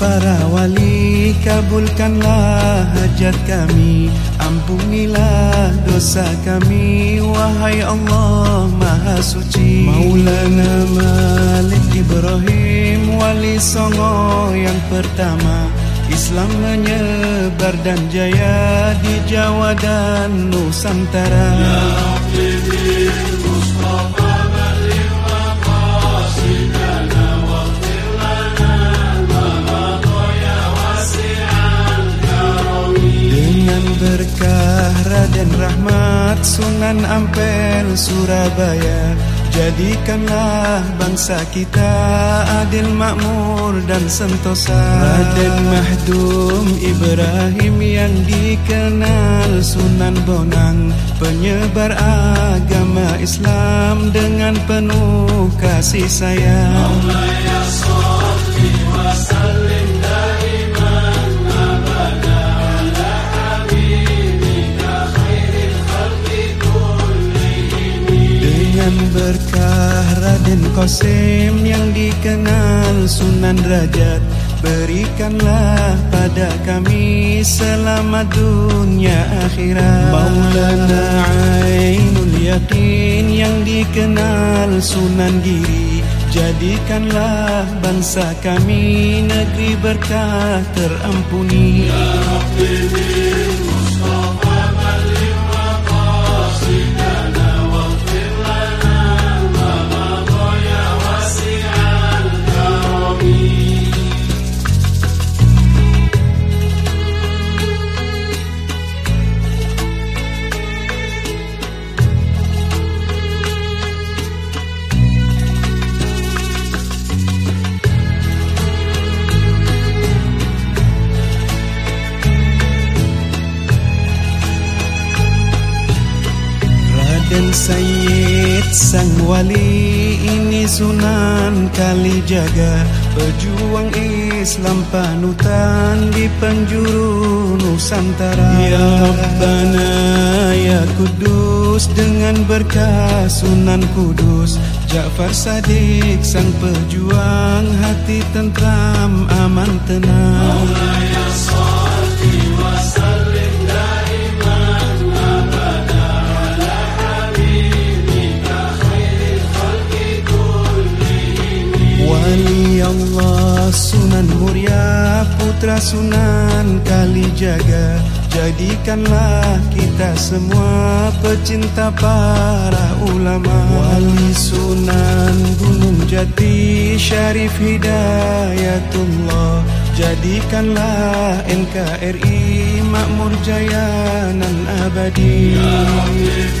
para wali kabulkanlah hajat kami. Ampunilah dosa kami Wahai Allah Maha Suci. Maulana Malik Ibrahim Wali Songo yang pertama. Islam menyebar dan jaya Di Jawa dan Nusantara. Ya Rabbi Raden Rahmat Sunan Ampel Surabaya. Jadikanlah bangsa kita adil makmur dan sentosa. Raden Mahdum Ibrahim yang dikenal Sunan Bonang Penyebar agama Islam dengan penuh kasih sayang dengan berkah Raden Qasim yang dikenal Sunan Rajat Berikanlah pada kami selamat dunia akhirat. Maulana Ainul Yakin yang dikenal Sunan Giri Jadikanlah bangsa kami negeri berkah terampuni. Ya Rabbi dan Sayyid Sang Wali. Ini Sunan Kalijaga. Pejuang Islam panutan di penjuru Nusantara. Ya Rabbana Ya Kudus dengan berkah Sunan Kudus. Ja'far Sadiq Sang Pejuang hati tentram aman tenang. Allah Ya Wali Allah Sunan Muria Putra Sunan Kalijaga Jadikanlah kita semua pecinta para ulama. Wali Sunan Gunung Jati Syarif Hidayatullah. Jadikanlah NKRI makmur jaya nan abadi. Ya Rabbi